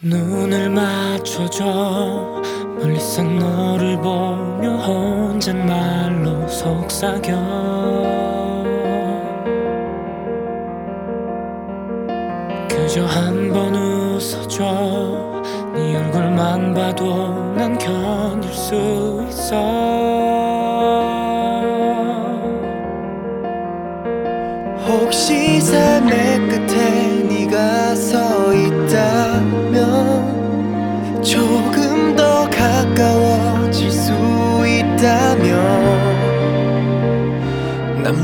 눈을 맞춰줘. 멀리서 너를 보며 혼잣말로 속삭여. 그저 한 번 웃어줘. 네 얼굴만 봐도 난 견딜 수 있어. 혹시 삶의 끝에 네가 서 있다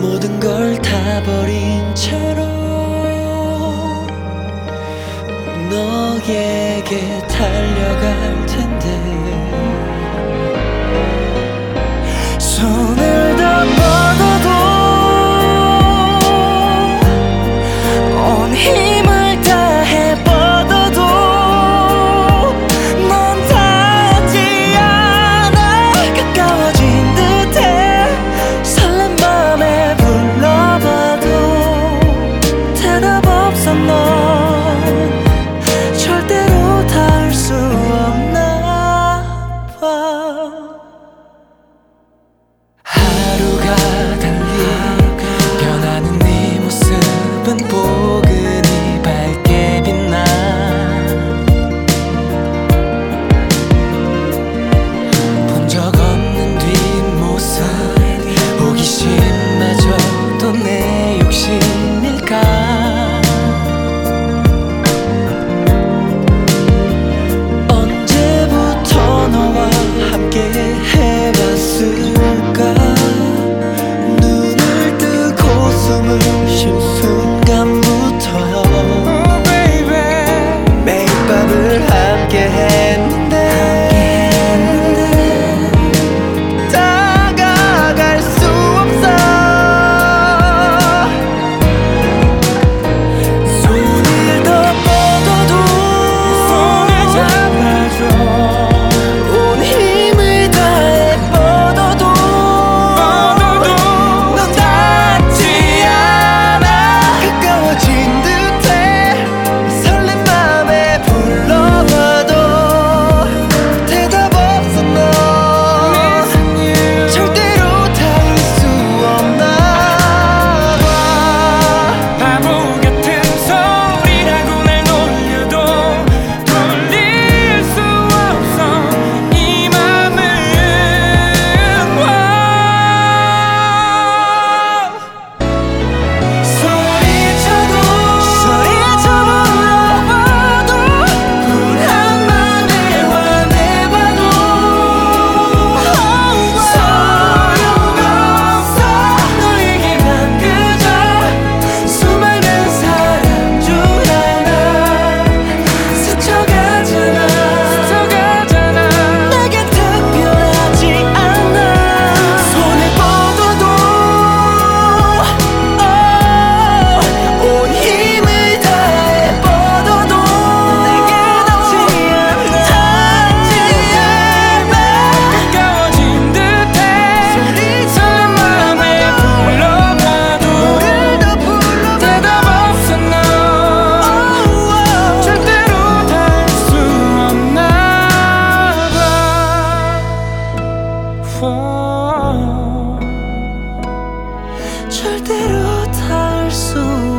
모든 걸 다 버린 채로 너에게 달려갈 텐데. 손을 절대로 닿을 수